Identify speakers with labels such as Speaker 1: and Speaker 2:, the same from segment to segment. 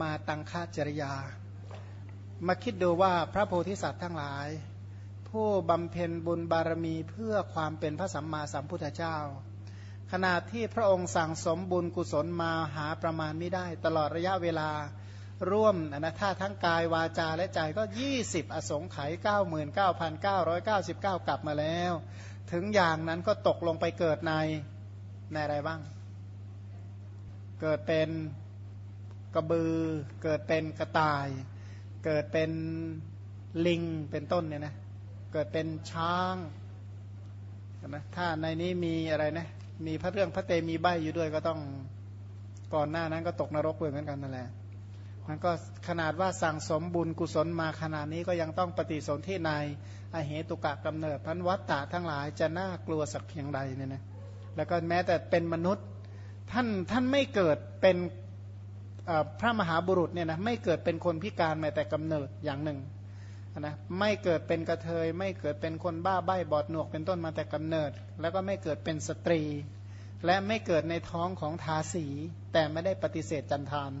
Speaker 1: มาตังคาจริยา มาคิดดูว่าพระโพธิสัตว์ทั้งหลาย ผู้บำเพ็ญบุญบารมีเพื่อความเป็นพระสัมมาสัมพุทธเจ้า ขณะที่พระองค์สั่งสมบุญกุศลมาหาประมาณไม่ได้ ตลอดระยะเวลาร่วมอนะถ้าทั้งกายวาจาและใจก็ 20 อสงไขย99,999 กลับมาแล้ว ถึงอย่างนั้นก็ตกลงไปเกิดในในอะไรบ้าง เกิดเป็น กระบือ เกิดเป็นกระต่าย เกิดเป็นลิงเป็นต้นเนี่ยนะเกิดเป็นช้างนะถ้าในนี้มีอะไรนะมีพระเรื่องพระเตมีใบอยู่ด้วยก็ต้องก่อนหน้านั้นก็ตกนรกเหมือนกันนั่นแหละมันก็ขนาดว่าสั่งสมบุญกุศลมาขนาดนี้ก็ยังต้องปฏิสนธิในอเหตุกะกำเนิดพันวัตตะทั้งหลายจะน่ากลัวสักเพียงใดเนี่ยนะแล้วก็แม้แต่เป็นมนุษย์ท่านท่านไม่เกิดเป็น พระมหาบุรุษเนี่ยนะไม่เกิดเป็นคนพิการแม้แต่กำเนิดอย่างหนึ่งนะไม่เกิดเป็นกระเทย ไม่เกิดเป็นคนบ้าใบ้บอดหนวกเป็นต้นมาแต่กำเนิด แล้วก็ไม่เกิดเป็นสตรี และไม่เกิดในท้องของทาสี แต่ไม่ได้ปฏิเสธจันทาน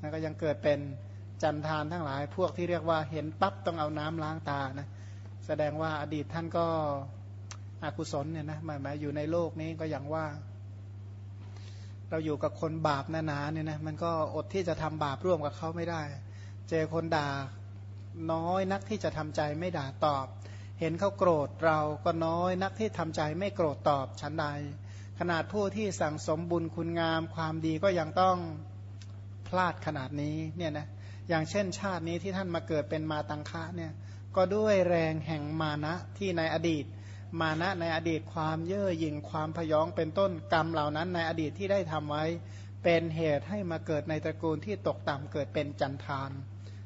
Speaker 1: นะก็ยังเกิดเป็นจันทานทั้งหลาย พวกที่เรียกว่าเห็นปั๊บต้องเอาน้ำล้างตานะแสดงว่าอดีตท่านก็อกุศลเนี่ยนะหมายหมายอยู่ในโลกนี้ก็อย่างว่า เราอยู่กับคนบาปหนาๆเนี่ยนะมันก็อดที่จะทำบาปร่วมกับเขาไม่ได้ เจอคนด่าน้อยนักที่จะทำใจไม่ด่าตอบ เห็นเขาโกรธเราก็น้อยนักที่ทำใจไม่โกรธตอบชั้นใด ขนาดผู้ที่สั่งสมบุญคุณงามความดีก็ยังต้องพลาดขนาดนี้เนี่ยนะอย่างเช่นชาตินี้ที่ท่านมาเกิดเป็นมาตังคะเนี่ยก็ด้วยแรงแห่งมานะที่ในอดีต มานะในอดีตความเย่อหยิ่งความพยองเป็นต้นกรรมเหล่านั้นในอดีตที่ได้ทำไว้เป็นเหตุให้มาเกิดในตระกูลที่ตกต่ำเกิดเป็นจันทาน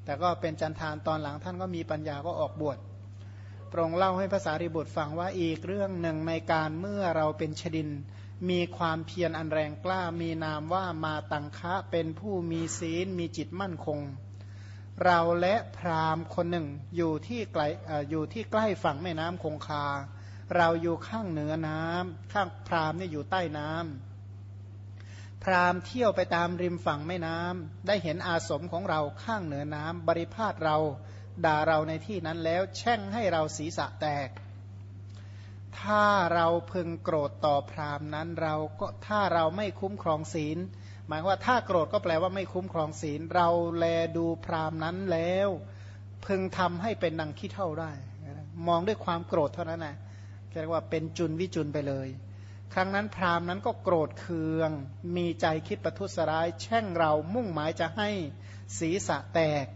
Speaker 1: แต่ก็เป็นจันทานตอนหลังท่านก็มีปัญญาก็ออกบวชพระองค์เล่าให้ภาษาริบุตรฟังว่าอีกเรื่องหนึ่งในการเมื่อเราเป็นชดิน มีความเพียรอันแรงกล้ามีนามว่ามาตังคะเป็นผู้มีศีลมีจิตมั่นคง เราและพรามคนหนึ่งอยู่ที่ไกลอยู่ที่ใกล้ฝั่งแม่น้ำคงคา เราอยู่ข้างเหนือน้ำข้างพรามเนี่ยอยู่ใต้น้ำพรามเที่ยวไปตามริมฝั่งแม่น้ำได้เห็นอาสมของเราข้างเหนือน้ำบริพาทเราด่าเราในที่นั้นแล้วแช่งให้เราศีรษะแตก ถ้าเราพึงโกรธต่อพรามนั้นเราก็ถ้าเราไม่คุ้มครองศีล หมายว่าถ้าโกรธก็แปลว่าไม่คุ้มครองศีล เราแลดูพรามนั้นแล้ว พึงทำให้เป็นนังขี้เท่าได้ มองด้วยความโกรธเท่านั้นนะ เรียกว่าเป็นจุนวิจุนไปเลย ครั้งนั้นพราหมณ์นั้นก็โกรธเคือง มีใจคิดประทุษร้าย แช่งเรามุ่งหมายจะให้ศีรษะแตก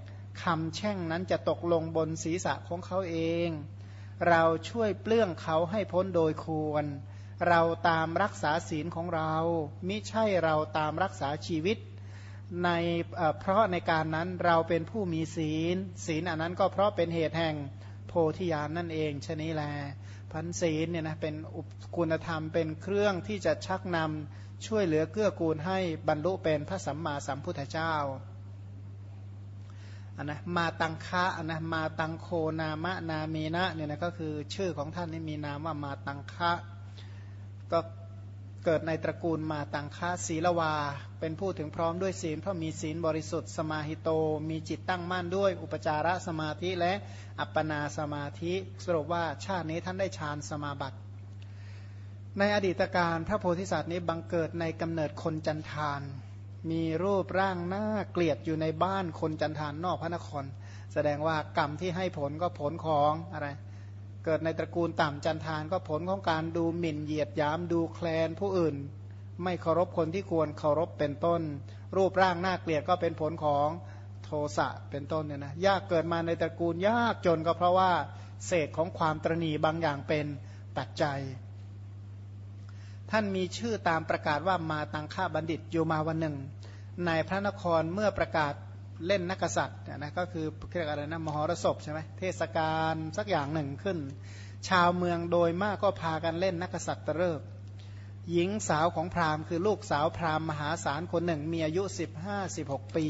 Speaker 1: คำแช่งนั้นจะตกลงบนศีรษะของเขาเอง เราช่วยเปลื้องเขาให้พ้นโดยควร เราตามรักษาศีลของเรา มิใช่เราตามรักษาชีวิต ในเพราะในการนั้นเราเป็นผู้มีศีล ศีลอันนั้นก็เพราะเป็นเหตุแห่งโพธิญาณนนั่นเองชนี้แล พันศีลเนี่ยนะเป็นคุณธรรมเป็นเครื่องที่จะชักนำช่วยเหลือเกื้อกูลให้บรรลุเป็นพระสัมมาสัมพุทธเจ้าอันนะมาตังคะอันนะมาตังโคนามะนามีนะเนี่ยนะก็คือชื่อของท่านนี่มีนามว่ามาตังคะก็ เกิดในตระกูลมาตังคะศีลวา เป็นผู้ถึงพร้อมด้วยศีลเพราะมีศีลบริสุทธิ์สมาหิโต มีจิตตั้งมั่นด้วย อุปจารสมาธิและอัปปนาสมาธิสรุปว่าชาตินี้ท่านได้ฌานสมาบัติ ในอดีตการพระโพธิสัตว์นี้บังเกิดในกำเนิดคนจันทาน มีรูปร่างหน้าเกลียดอยู่ในบ้านคนจันทานนอกพระนคร แสดงว่ากรรมที่ให้ผลก็ผลของอะไร เกิดในตระกูลต่ำจันทานก็ผลของการดูหมิ่นเหยียดยามดูแคลนผู้อื่น ไม่เคารพคนที่ควรเคารพเป็นต้น รูปร่างหน้าเกลียดก็เป็นผลของโทสะเป็นต้นเนี่ยนะยากเกิดมาในตระกูลยากจนก็เพราะว่าเศษของความตรณีบางอย่างเป็นปัจจัย ท่านมีชื่อตามประกาศว่ามาตังค่าบัณฑิตอยู่มาวันหนึ่ง ในพระนครเมื่อประกาศ เล่นนักษัตริย์นะก็คือเรียกอะไรนะมหรสพใช่ไหมเทศกาลสักอย่างหนึ่งขึ้น ชาวเมืองโดยมากก็พากันเล่นนักษัตริย์เลิกหญิงสาวของพราหมณ์คือลูกสาวพราหมณ์มหาศาลคนหนึ่ง มีอายุ 15-16 ปี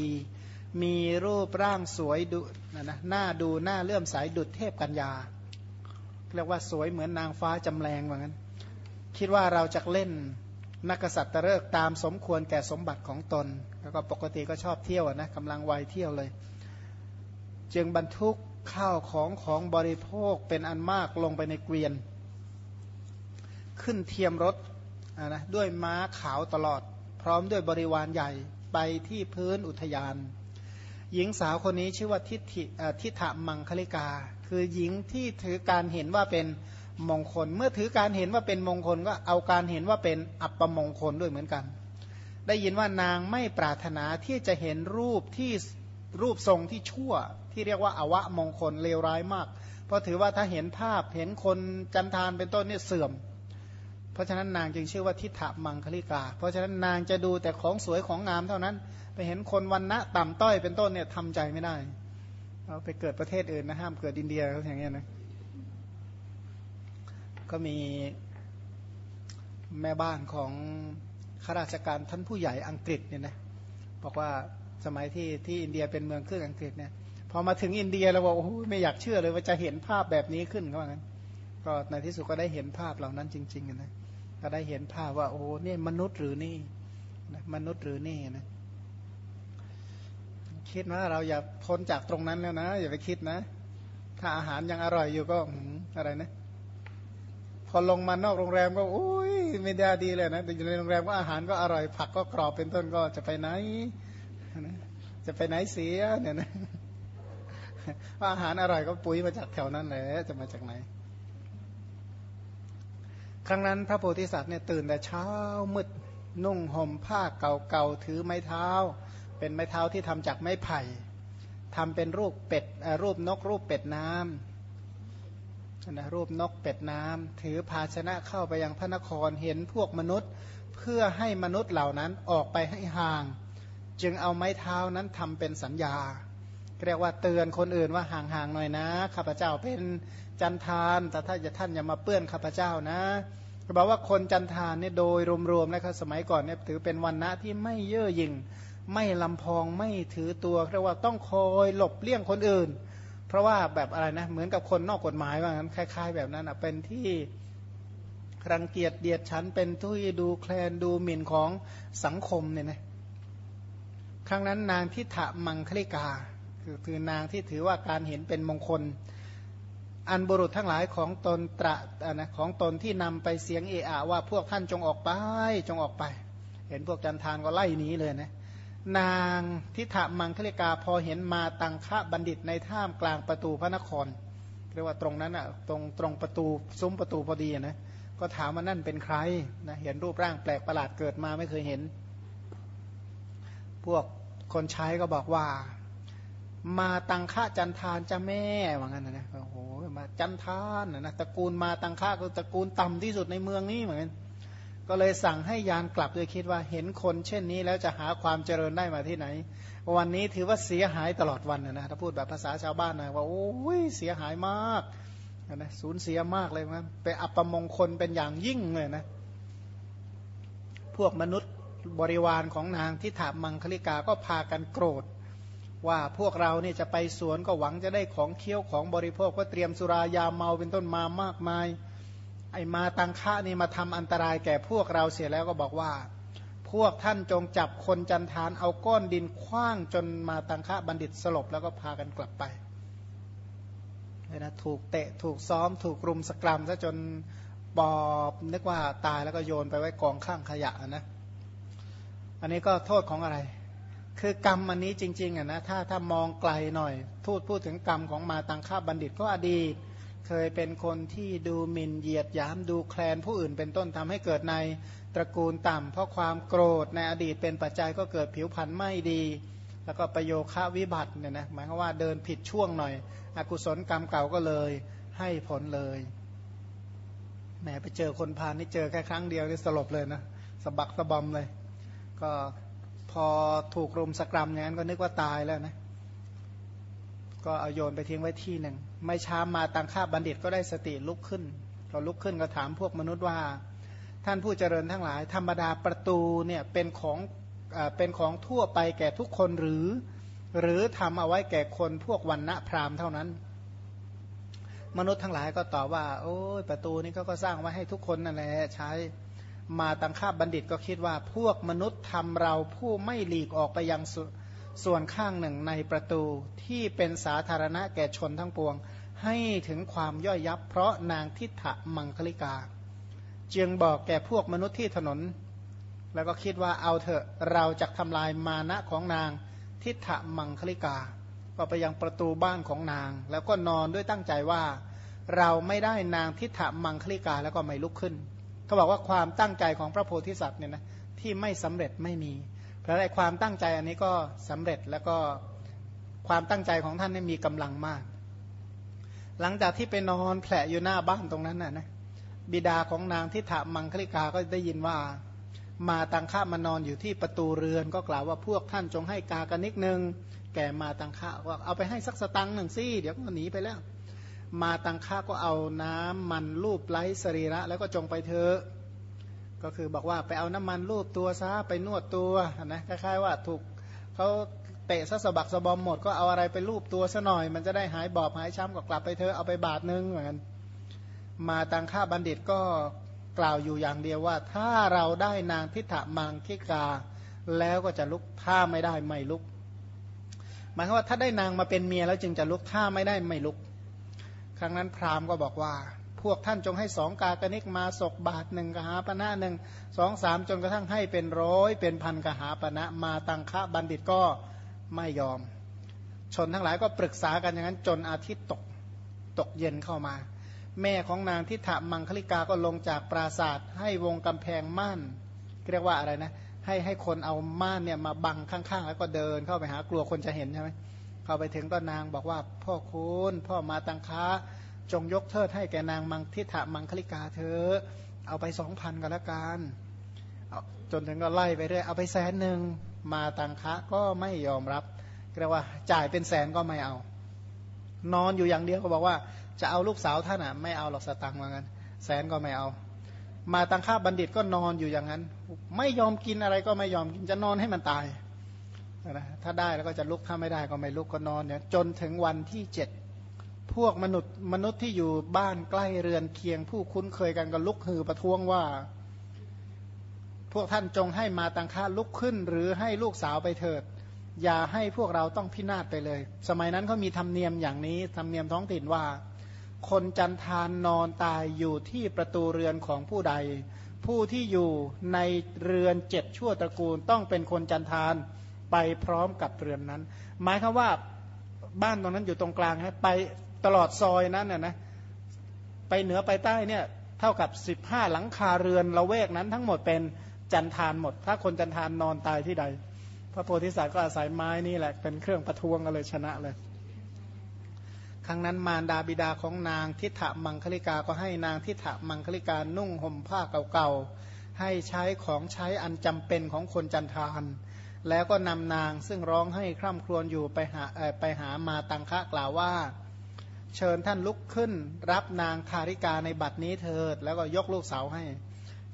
Speaker 1: มีรูปร่างสวยดุนะหน้าดูหน้าเลื่อมใสดุดเทพกัญญา เรียกว่าสวยเหมือนนางฟ้าจำแรงว่างั้นคิดว่าเราจะเล่น นักษัตริย์เลิกตามสมควรแก่สมบัติของตน แล้วก็ปกติก็ชอบเที่ยวนะกำลังวัยเที่ยวเลย จึงบรรทุกข้าวของของบริโภคเป็นอันมากลงไปในเกวียน ขึ้นเทียมรถนะด้วยม้าขาวตลอด พร้อมด้วยบริวารใหญ่ไปที่พื้นอุทยาน หญิงสาวคนนี้ชื่อว่าทิฏฐิทิฏฐมังคลิกา คือหญิงที่ถือการเห็นว่าเป็น มงคล เมื่อถือการเห็นว่าเป็นมงคลก็เอาการเห็นว่าเป็นอัปมงคลด้วยเหมือนกัน ได้ยินว่านางไม่ปรารถนาที่จะเห็นรูปที่รูปทรงที่ชั่ว ที่เรียกว่าอวะมงคลเลวร้ายมาก เพราะถือว่าถ้าเห็นภาพเห็นคนจันทานเป็นต้นเนี่ยเสื่อม เพราะฉะนั้นนางจึงชื่อว่าทิฏฐมังคลิกา เพราะฉะนั้นนางจะดูแต่ของสวยของงามเท่านั้น ไปเห็นคนวันณะต่ำต้อยเป็นต้นเนี่ยทำใจไม่ได้เอาไปเกิดประเทศอื่นนะห้ามเกิดอินเดียเขาอย่างเงี้ยนะ ก็มีแม่บ้านของข้าราชการท่านผู้ใหญ่อังกฤษเนี่ยนะบอกว่าสมัยที่ที่อินเดียเป็นเมืองเครื่องอังกฤษเนี่ยพอมาถึงอินเดียเราบอกโอ้โหไม่อยากเชื่อเลยว่าจะเห็นภาพแบบนี้ขึ้นก็ว่างั้นก็ในที่สุดก็ได้เห็นภาพเหล่านั้นจริงๆนะก็ได้เห็นภาพว่าโอ้นี่มนุษย์หรือนี่มนุษย์หรือนี่นะคิดว่าเราอย่าพ้นจากตรงนั้นแล้วนะ อย่าไปคิดนะ ถ้าอาหารยังอร่อยอยู่ก็อะไรนะ พอลงมานอกโรงแรมก็โอ้ยไม่ได้ดีเลยนะแต่อยู่ในโรงแรมก็อาหารก็อร่อย ผักก็กรอบเป็นต้นก็จะไปไหน จะไปไหนเสียเนี่ยนะว่าอาหารอร่อยก็ปุ๋ยมาจากแถวนั้นแหละจะมาจากไหน ครั้งนั้นพระโพธิสัตว์เนี่ยตื่นแต่เช้ามืดนุ่งห่มผ้าเก่าๆถือไม้เท้า เป็นไม้เท้าที่ทำจากไม้ไผ่ทำเป็นรูปเป็ดรูปนกรูปเป็ดน้ำ นะรูปนกเป็ดน้ำถือภาชนะเข้าไปยังพระนครเห็นพวกมนุษย์ เพื่อให้มนุษย์เหล่านั้นออกไปให้ห่าง จึงเอาไม้เท้านั้นทำเป็นสัญญา เรียกว่าเตือนคนอื่นว่าห่างๆหน่อยนะข้าพเจ้าเป็นจันทานแต่ถ้าจะท่านอย่ามาเปื้อนข้าพเจ้านะบอกว่าคนจันทานเนี่ยโดยรวมๆนะครับสมัยก่อนเนี่ยถือเป็นวันณะที่ไม่เย่อหยิ่ง ไม่ลำพองไม่ถือตัวเรียกว่าต้องคอยหลบเลี่ยงคนอื่น เพราะว่าแบบอะไรนะเหมือนกับคนนอกกฎหมายว่างั้นคล้าย ๆ แบบนั้นอะเป็นที่รังเกียจเดียดฉันเป็นทุยดูแคลนดูหมิ่นของสังคมเนี่ยนะครั้งนั้นนางทิฏมังคลิกาคือคือนางที่ถือว่าการเห็นเป็นมงคล อันบุรุษทั้งหลายของตนตระนะของตนที่นำไปเสียงเอะอะว่าพวกท่านจงออกไปจงออกไป เห็นพวกจันทานก็ไล่หนีเลยนะ นางทิฏฐมังคลิกาพอเห็นมาตังคะบัณฑิตในท่ามกลางประตูพระนครเรียกว่าตรงนั้นอะตรงตรงประตูซุ้มประตูพอดีนะก็ถามว่านั่นเป็นใครนะเห็นรูปร่างแปลกประหลาดเกิดมาไม่เคยเห็น พวกคนใช้ก็บอกว่า มาตังค่าจันทานจะแม่ว่างั้นนะโอ้โหมาจันทานนะตระกูลมาตังค่าก็ตระกูลต่ำที่สุดในเมืองนี้เหมือนกัน ก็เลยสั่งให้ยานกลับโดยคิดว่าเห็นคนเช่นนี้แล้วจะหาความเจริญได้มาที่ไหน วันนี้ถือว่าเสียหายตลอดวันนะถ้าพูดแบบภาษาชาวบ้านนะว่าโอ้ยเสียหายมากนะสูญเสียมากเลยนะเป็นอัปมงคลเป็นอย่างยิ่งเลยนะพวกมนุษย์บริวารของนางที่ถามมังคลิกาก็พากันโกรธ ว่าพวกเราเนี่ยจะไปสวนก็หวังจะได้ของเคี้ยวของบริโภคก็เตรียมสุรายาเมาเป็นต้นมามากมาย อมาตังคะนี่มาทำอันตรายแก่พวกเราเสียแล้วก็บอกว่า พวกท่านจงจับคนจันทานเอาก้อนดินคว้างจนมาตังคะบัณฑิตสลบแล้วก็พากันกลับไปนะถูกเตะถูกซ้อมถูกรุมสกรัมซะจนบอบนึกว่าตายแล้วก็โยนไปไว้กองข้างขยะนะ อันนี้ก็โทษของอะไร คือกรรมอันนี้จริงๆอะนะถ้าถ้ามองไกลหน่อยพูดพูดถึงกรรมของมาตังค่าบัณฑิตก็อดีต เคยเป็นคนที่ดูหมิ่นเหยียดยามดูแคลนผู้อื่นเป็นต้นทำให้เกิดในตระกูลต่ำเพราะความโกรธในอดีตเป็นปัจจัยก็เกิดผิวพรรณไม่ดี แล้วก็ประโยค่าวิบัติเนี่ยนะหมายความว่าเดินผิดช่วงหน่อย อกุศลกรรมเก่าก็เลยให้ผลเลยแหมไปเจอคนพาลนี่เจอแค่ครั้งเดียวนี่สลบเลยนะสะบักสะบอมเลย ก็พอถูกรุมสกรรมอย่างนั้นก็นึกว่าตายแล้วนะก็เอาโยนไปทิ้งไว้ที่หนึ่ง ไม่ช้ามาตังค่าบัณฑิตก็ได้สติลุกขึ้นก็ลุกขึ้นก็ถามพวกมนุษย์ว่า ท่านผู้เจริญทั้งหลาย ธรรมดาประตูเนี่ยเป็นของเป็นของทั่วไปแก่ทุกคนหรือ หรือทำเอาไว้แก่คนพวกวันณะพราหมณ์เท่านั้น มนุษย์ทั้งหลายก็ตอบว่า โอ้ยประตูนี้ก็ก็สร้างไว้ให้ทุกคนนั่นแหละใช้มาตังค่าบัณฑิตก็คิดว่าพวกมนุษย์ทำเราผู้ไม่หลีกออกไปยัง ส่วนข้างหนึ่งในประตูที่เป็นสาธารณะแก่ชนทั้งปวง ให้ถึงความย่อยยับ เพราะนางทิฏฐมังคลิกา จึงบอกแก่พวกมนุษย์ที่ถนน แล้วก็คิดว่าเอาเถอะเราจะทำลายมานะของนางทิฏฐมังคลิกา ก็ไปยังประตูบ้านของนาง แล้วก็นอนด้วยตั้งใจว่า เราไม่ได้นางทิฏฐมังคลิกาแล้วก็ไม่ลุกขึ้นเขาบอกว่าความตั้งใจของพระโพธิสัตว์เนี่ยนะที่ไม่สำเร็จไม่มี เพราะอะไรความตั้งใจอันนี้ก็สำเร็จแล้วก็ความตั้งใจของท่านนี่มีกำลังมาก หลังจากที่ไปนอนแผลอยู่หน้าบ้านตรงนั้นน่ะนะบิดาของนางทิฏฐมังคลิกาก็ได้ยินว่า มาตังค่ามานอนอยู่ที่ประตูเรือนก็กล่าวว่าพวกท่านจงให้กากันนิดนึงแก่มาตังค่าว่าเอาไปให้สักสตังหนึ่งสิเดี๋ยวก็หนีไปแล้ว มาตังค่าก็เอาน้ำมันรูปไล้สรีระ แล้วก็จงไปเถอะ ก็คือบอกว่าไปเอาน้ำมันรูปตัวซะไปนวดตัวนะคล้ายๆว่าถูกเขาเตะซะสะบักสะบอมหมดก็เอาอะไรไปรูปตัวซะหน่อย มันจะได้หายบอบหายช้ำก็กลับไปเถอเอาไปบาทนึงเหมือนกันมาตังค่าบัณฑิตก็กล่าวอยู่อย่างเดียวว่า ถ้าเราได้นางทิฏฐมังคิกา แล้วก็จะลุกถ้าไม่ได้ไม่ลุก หมายความว่าถ้าได้นางมาเป็นเมียแล้วจึงจะลุกถ้าไม่ได้ไม่ลุก ครั้งนั้นพราหมณ์ก็บอกว่า พวกท่านจงให้สองกากนิกมาศกบาทหนึ่งกหาปณะหนึ่งสองสามจนกระทั่งให้เป็นร้อยเป็นพันกหาปณะมาตังคะบัณฑิตก็ไม่ยอม ชนทั้งหลายก็ปรึกษากันอย่างนั้นจนอาทิตย์ตกตกเย็นเข้ามา แม่ของนางทิฏฐมังคลิกาก็ลงจากปราศาสตร์ให้วงกำแพงม่านเรียกว่าอะไรนะ ให้ให้คนเอาม่านเนี่ยมาบังข้างๆ แล้วก็เดินเข้าไปหากลัวคนจะเห็นใช่ไหมเข้าไปถึงก็นางบอกว่าพ่อคุณพ่อมาตังค้า จงยกเทิดให้แกนางมังทิฏฐมังคลิกาเธอ เอาไปสองพันก็แล้วกันจนถึงก็ไล่ไปเรื่อยเอาไปแสนหนึ่งมาตังคะก็ไม่ยอมรับเรียกว่าจ่ายเป็นแสนก็ไม่เอา นอนอยู่อย่างเดียวก็บอกว่า จะเอาลูกสาวท่านอะไม่เอาหรอกสตังค์ว่างั้น แสนก็ไม่เอา มาตังค่าบัณฑิตก็นอนอยู่อย่างนั้น ไม่ยอมกินอะไรก็ไม่ยอมกินจะนอนให้มันตายนะถ้าได้แล้วก็จะลุกถ้าไม่ได้ก็ไม่ลุกก็นอนเนี่ยจนถึงวันที่เจ็ด พวกมนุษย์มนุษย์ที่อยู่บ้านใกล้เรือนเคียง ผู้คุ้นเคยกันก็ลุกฮือประท้วงว่า พวกท่านจงให้มาตังค่าลุกขึ้น หรือให้ลูกสาวไปเถิด อย่าให้พวกเราต้องพินาศไปเลย สมัยนั้นเขามีธรรมเนียมอย่างนี้ธรรมเนียมท้องถิ่นว่า คนจันทานนอนตายอยู่ที่ประตูเรือนของผู้ใด ผู้ที่อยู่ในเรือนเจ็ดชั่วตระกูลต้องเป็นคนจันทานไปพร้อมกับเรือนนั้น หมายคือว่าบ้านตรงนั้นอยู่ตรงกลางฮะไป ตลอดซอยนั้นน่ยนะไปเหนือไปใต้เนี่ยเท่ากับ 15 หลังคาเรือนละเวกนั้นทั้งหมดเป็นจันทานหมด ถ้าคนจันทานนอนตายที่ใด พระโพธิสัตว์ก็อาศัยไม้นี่แหละเป็นเครื่องประท้วงกันเลยชนะเลย ครั้งนั้นมารดาบิดาของนางทิฏฐมังคลิกาก็ให้นางทิฏฐมังคลิกานุ่งห่มผ้าเก่าๆ ให้ใช้ของใช้อันจำเป็นของคนจันทาน แล้วก็นำนางซึ่งร้องให้คร่ำครวญอยู่ไปหาไปหามาตังคะกล่าวว่า เชิญท่านลุกขึ้น รับนางทาริกาในบัดนี้เถิด แล้วก็ยกลูกสาวให้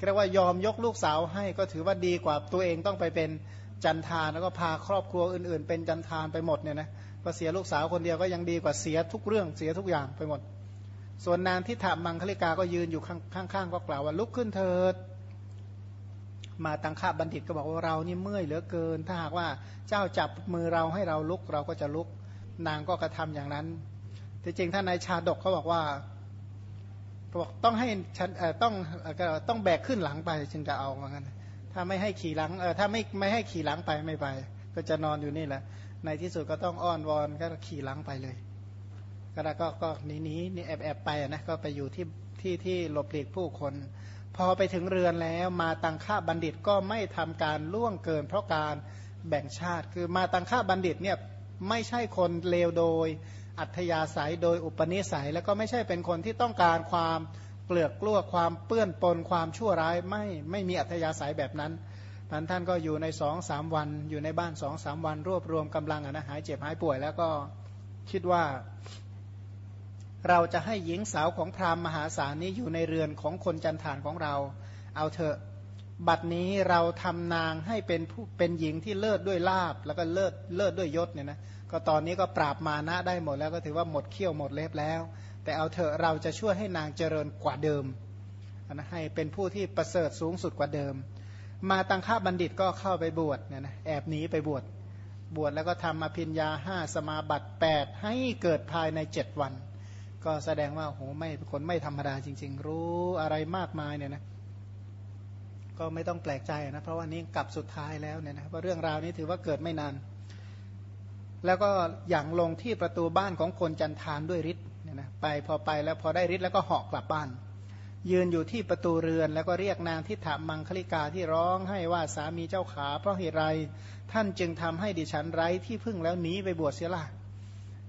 Speaker 1: เรียกว่ายอมยกลูกสาวให้ก็ถือว่าดีกว่าตัวเองต้องไปเป็นจันทานแล้วก็พาครอบครัวอื่น ๆ เป็นจันทานไปหมดเนี่ยนะก็เสียลูกสาวคนเดียวก็ยังดีกว่าเสียทุกเรื่องเสียทุกอย่างไปหมด ส่วนนางที่ถามมังคลิกาก็ยืนอยู่ข้างๆก็กล่าวว่าลุกขึ้นเถิด มาตังค่าบัณฑิตก็บอกว่าเรานี่เมื่อยเหลือเกิน ถ้าหากว่าเจ้าจับมือเราให้เราลุกเราก็จะลุก นางก็กระทำอย่างนั้น แต่จริงท่านนายชาดกเขาบอกว่าบอกต้องให้ฉันต้องต้องแบกขึ้นหลังไปจึงจะเอาเหมือนกันถ้าไม่ให้ขี่หลังเออถ้าไม่ไม่ให้ขี่หลังไปไม่ไป ก็จะนอนอยู่นี่แหละ ในที่สุดก็ต้องอ้อนวอนก็ขี่หลังไปเลย ก็ก็ก็หนีหนีนี่แอบแอบไปนะก็ไปอยู่ที่ที่ที่หลบหลีกผู้คน พอไปถึงเรือนแล้วมาตังค่าบัณฑิตก็ไม่ทำการล่วงเกิน เพราะการแบ่งชาติคือมาตังค่าบัณฑิตเนี่ยไม่ใช่คนเลวโดย อัธยาศัยโดยอุปนิสัย แล้วก็ไม่ใช่เป็นคนที่ต้องการความเกลือกกลัวความเปื้อนปนความชั่วร้ายไม่ไม่มีอัธยาศัยแบบนั้นท่านท่านก็อยู่ในสองสามวัน อยู่ในบ้านสองสามวัน รวบรวมกำลังนะหายเจ็บหายป่วย แล้วก็คิดว่า เราจะให้หญิงสาวของพราหมณ์มหาศาลนี้อยู่ในเรือนของคนจันทานของเรา เอาเถอะบัดนี้เราทำนางให้เป็นผู้เป็นหญิงที่เลิศด้วยลาบแล้วก็เลิศเลิศด้วยยศเนี่ยนะ ก็ตอนนี้ก็ปราบมานะได้หมดแล้วก็ถือว่าหมดเขี้ยวหมดเล็บแล้ว แต่เอาเถอะเราจะช่วยให้นางเจริญกว่าเดิมนะให้เป็นผู้ที่ประเสริฐสูงสุดกว่าเดิม มาตังค่าบัณฑิตก็เข้าไปบวชเนี่ยนะแอบหนีไปบวชบวชแล้วก็ทำอภิญญาห้าสมาบัติ8ให้เกิดภายในเจ็ดวัน ก็แสดงว่าโหไม่คนไม่ธรรมดาจริง ๆ รู้อะไรมากมายเนี่ยนะก็ไม่ต้องแปลกใจนะเพราะว่านี้กลับสุดท้ายแล้วเนี่ยนะว่าเรื่องราวนี้ถือว่าเกิดไม่นาน แล้วก็อย่างลงที่ประตูบ้านของคนจันทานด้วยฤทธิ์เนี่ยนะไปพอไปแล้วพอได้ฤทธิ์แล้วก็เหาะกลับบ้าน ยืนอยู่ที่ประตูเรือนแล้วก็เรียกนางทิฏฐามังคลิกาที่ร้องให้ว่าสามีเจ้าขาเพราะเหตุไรท่านจึงทำให้ดิฉันไร้ที่พึ่งแล้วหนีไปบวชเสียละ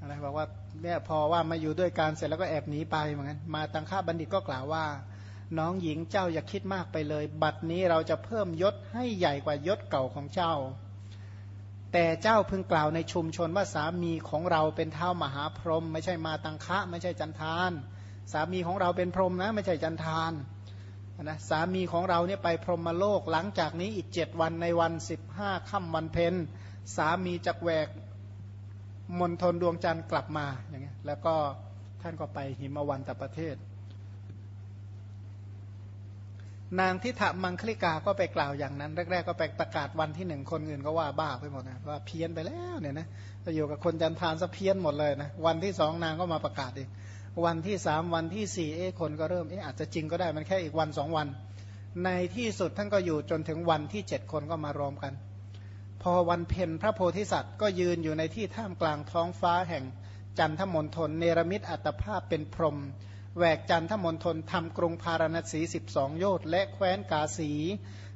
Speaker 1: นะบอกว่าเนี่ยพอว่ามาอยู่ด้วยกันเสร็จแล้วก็แอบหนีไปเหมือนกันมาตังค่าบัณฑิตก็กล่าวว่า น้องหญิงเจ้าอย่าคิดมากไปเลย บัดนี้เราจะเพิ่มยศให้ใหญ่กว่ายศเก่าของเจ้า แต่เจ้าพึงกล่าวในชุมชนว่าสามีของเราเป็นเท้ามหาพรหมไม่ใช่มาตังคะไม่ใช่จันทาน สามีของเราเป็นพรหมนะไม่ใช่จันทานนะสามีของเราเนี่ยไปพรหมโลกหลังจากนี้อีกเจ็ดวันในวันสิบห้าค่ำวันเพ็ญสามีจักแวกมณฑลดวงจันทร์กลับมาอย่างเงี้ยแล้วก็ท่านก็ไปหิมวันตประเทศ นางทิฏฐมังคลิกาก็ไปกล่าวอย่างนั้น แรก ๆ ก็ไปประกาศวันที่หนึ่งคนอื่นก็ว่าบ้าไปหมดนะว่าเพี้ยนไปแล้วเนี่ยนะไปอยู่กับคนจันทานซะเพี้ยนหมดเลยนะวันที่สองนางก็มาประกาศอีกวันที่สามวันที่สี่เอ๊คนก็เริ่มเอ๊อาจจะจริงก็ได้มันแค่อีกวันสองวัน ในที่สุดท่านก็อยู่จนถึงวันที่เจ็ดคนก็มารวมกัน พอวันเพ็ญพระโพธิสัตว์ก็ยืนอยู่ในที่ท่ามกลางท้องฟ้าแห่งจันทมณฑลเนรมิตอัตภาพเป็นพรหม แหวกจันทมณฑลทำกรุงพาราณสีสิบสองโยชน์และแคว้นกาสี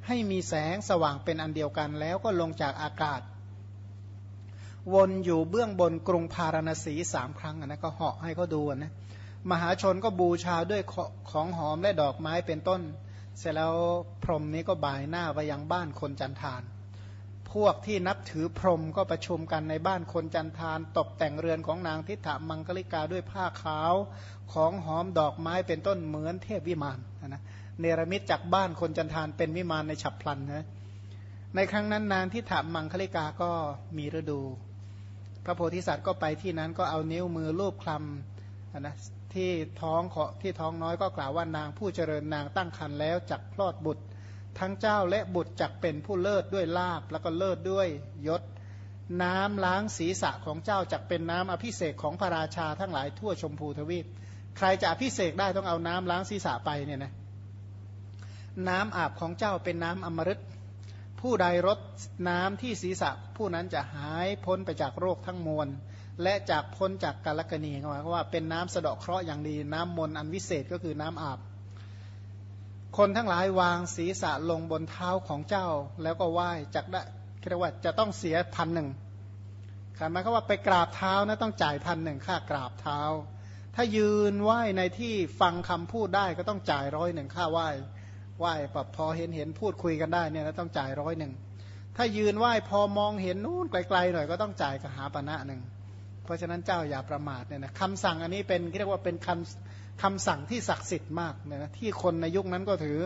Speaker 1: ให้มีแสงสว่างเป็นอันเดียวกันแล้วก็ลงจากอากาศ วนอยู่เบื้องบนกรุงพาราณสีสามครั้งนะก็เหาะให้เขาดูนะมหาชนก็บูชาด้วยของหอมและดอกไม้เป็นต้น เสร็จแล้วพรหมนี้ก็บ่ายหน้าไปยังบ้านคนจันทาน พวกที่นับถือพรหมก็ประชุมกันในบ้านคนจันทานตกแต่งเรือนของนางทิฏฐามังกลิกาด้วยผ้าขาวของหอมดอกไม้เป็นต้นเหมือนเทพวิมานนะเนรมิตจากบ้านคนจันทานเป็นวิมานในฉับพลันนะในครั้งนั้นนางทิฏฐามังคลิกาก็มีฤดู พระโพธิสัตว์ก็ไปที่นั้นก็เอานิ้วมือลูบคลำนะที่ท้องที่ท้องน้อยก็กล่าวว่านางผู้เจริญนางตั้งครรภ์แล้วจักคลอดบุตร ทั้งเจ้าและบุตรจักเป็นผู้เลิศด้วยลาบแล้วก็เลิศด้วยยศ น้ำล้างศีรษะของเจ้าจักเป็นน้ำอภิเศกของพระราชาทั้งหลายทั่วชมพูทวีป ใครจะอภิเศกได้ต้องเอาน้ำล้างศีรษะไปเนี่ยนะน้ำอาบของเจ้าเป็นน้ำอมฤตผู้ใดรดน้ำที่ศีรษะ ผู้นั้นจะหายพ้นไปจากโรคทั้งมวลและจากพ้นจากกาลกณีเขาบอกว่าเป็นน้ำสะเดาะเคราะห์อย่างดี น้ำมนต์อันวิเศษก็คือน้ำอาบ คนทั้งหลายวางศีรษะลงบนเท้าของเจ้า แล้วก็ไหว้จักได้เรียกว่าจะต้องเสียพันหนึ่งขายมาเขาว่าไปกราบเท้านะต้องจ่ายพันหนึ่งค่ากราบเท้า ถ้ายืนไหว้ในที่ฟังคำพูดได้ก็ต้องจ่ายร้อยหนึ่งค่าไหว้ไหว้ปรับพอเห็นเห็นพูดคุยกันได้เนี่ยนะต้องจ่ายร้อยหนึ่งถ้ายืนไหว้พอมองเห็นนู่นไกลๆหน่อยก็ต้องจ่ายกหาปณะหนึ่งเพราะฉะนั้นเจ้าอย่าประมาทเนี่ยนะคำสั่งอันนี้เป็นเรียกว่าเป็นคำ คำสั่งที่ศักดิ์สิทธิ์มากเนี่ยนะที่คนในยุคนั้นก็ถือ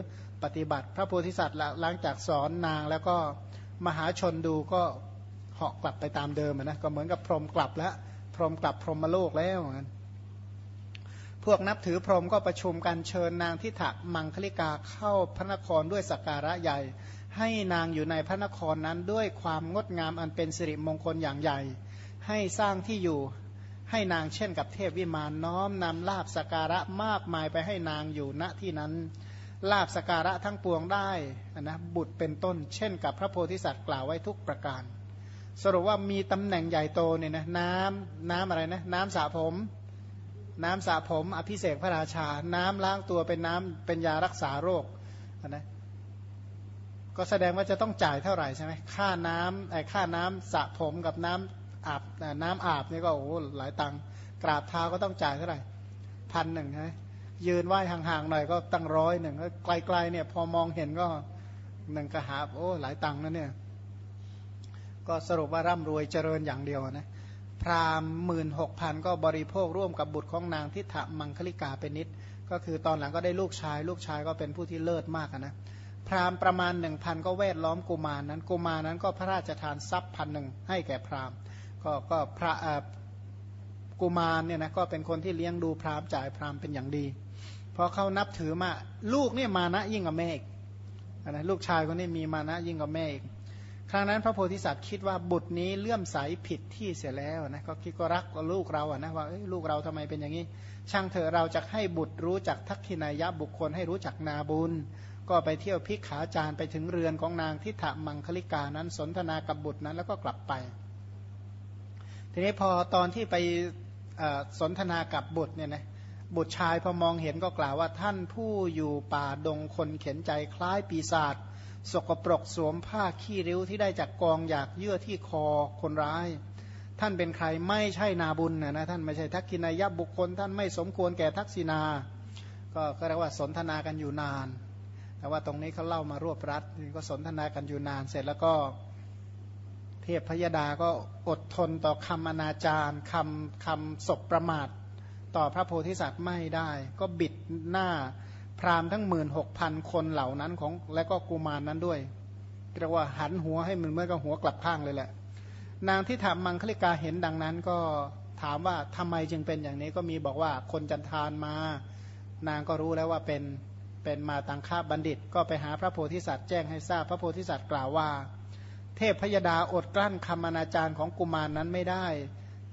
Speaker 1: ปฏิบัติ พระโพธิสัตว์หลังจากสอนนางแล้วก็มหาชนดูก็เหาะกลับไปตามเดิมนะก็เหมือนกับพรมกลับแล้วพรมกลับพรหมโลกแล้วนกันพวกนับถือพรหมก็ประชุมกันเชิญนางทิฏฐมังคลิกาเข้าพระนครด้วยสักการะใหญ่ ให้นางอยู่ในพระนครนั้นด้วยความงดงามอันเป็นสิริมงคลอย่างใหญ่ ให้สร้างที่อยู่ ให้นางเช่นกับเทพวิมานน้อมนำลาบสการะมากมายไปให้นางอยู่ณที่นั้นลาบสการะทั้งปวงได้นะบุตรเป็นต้น เช่นกับพระโพธิสัตว์กล่าวไว้ทุกประการ สรุปว่ามีตำแหน่งใหญ่โตเนี่ยนะน้ำน้ำอะไรนะน้ำสระผม น้ำสระผม อภิเษกพระราชา น้ำล้างตัวเป็นน้ำเป็นยารักษาโรคนะก็แสดงว่าจะต้องจ่ายเท่าไหร่ใช่ไหมค่าน้ำไอ้ค่าน้ำสระผมกับน้ำ อาบน้ำอาบนี่ก็โอ้หลายตังกราบเท้าก็ต้องจ่ายเท่าไหร่พันหนึ่งใช่ยืนไหว้ห่างๆหน่อยก็ตั้งร้อยหนึ่งไกลๆเนี่ย พอมองเห็นก็หนึ่งกระหาบโอ้หลายตังนั่นเนี่ย ก็สรุปว่าร่ำรวยเจริญอย่างเดียวนะพราหมณ์หมื่นหกพันก็บริโภคร่วมกับบุตรของนางทิฏฐมังคลิกาเป็นนิด ก็คือตอนหลังก็ได้ลูกชาย ลูกชายก็เป็นผู้ที่เลิศมากนะพราหมณ์ประมาณหนึ่งพันก็แวดล้อมกุมารนั้นกุมารนั้นก็พระราชทานทรัพย์พันหนึ่งให้แก่พราหมณ์ ก็ก็พระกุมารเนี่ยนะก็เป็นคนที่เลี้ยงดูพราหมณ์จ่ายพราหมณ์เป็นอย่างดี เพราะเขานับถือมาลูกเนี่ยมานะยิ่งกว่าแม่อีกนะลูกชายคนนี้มีมานะยิ่งกว่าแม่อีกครั้งนั้นพระโพธิสัตว์คิดว่าบุตรนี้เลื่อมใสผิดที่เสียแล้วนะก็คิดก็รักลูกเราอะนะว่าลูกเราทำไมเป็นอย่างนี้ ช่างเถอะเราจะให้บุตรรู้จักทักขินายะบุคคลให้รู้จักนาบุญ ก็ไปเที่ยวพิกขาจารไปถึงเรือนของนางทิฏมังคลิกานั้นสนทนากับบุตรนั้นแล้วก็กลับไป ทีนี้พอตอนที่ไปสนทนากับบุตรเนี่ยนะบุตรชายพอมองเห็นก็กล่าวว่าท่านผู้อยู่ป่าดงคนเข็นใจคล้ายปีศาจสกปรกสวมผ้าขี้ริ้วที่ได้จากกองอยากเยื่อที่คอคนร้าย ท่านเป็นใครไม่ใช่นาบุญนะนะท่านไม่ใช่ทักกินายบุคคล ท่านไม่สมควรแก่ทักษินา ก็ก็เรียกว่าสนทนากันอยู่นาน แต่ว่าตรงนี้เขาเล่ามารวบรัดก็สนทนากันอยู่นานเสร็จแล้วก็ เทพพยดาก็อดทนต่อคำอนาจารคำคำศพประมาท ต่อพระโพธิสัตว์ไม่ได้ ก็บิดหน้าพราหมณ์ทั้งหมื่นหกพันคนเหล่านั้นของและก็กุมารนนั้นด้วยเรียกว่าหันหัวให้มันเมื่อกับหัวกลับข้างเลยแหละ นางที่ถามมังคลิกาเห็นดังนั้นก็ถามว่าทำไมจึงเป็นอย่างนี้ก็มีบอกว่าคนจันทานมา นางก็รู้แล้วว่าเป็นเป็นมาตังค่าบัณฑิต ก็ไปหาพระโพธิสัตว์แจ้งให้ทราบพระโพธิสัตว์กล่าวว่า เทพพยดาอดกลั้นคำอนาจารของกุมารนนั้นไม่ได้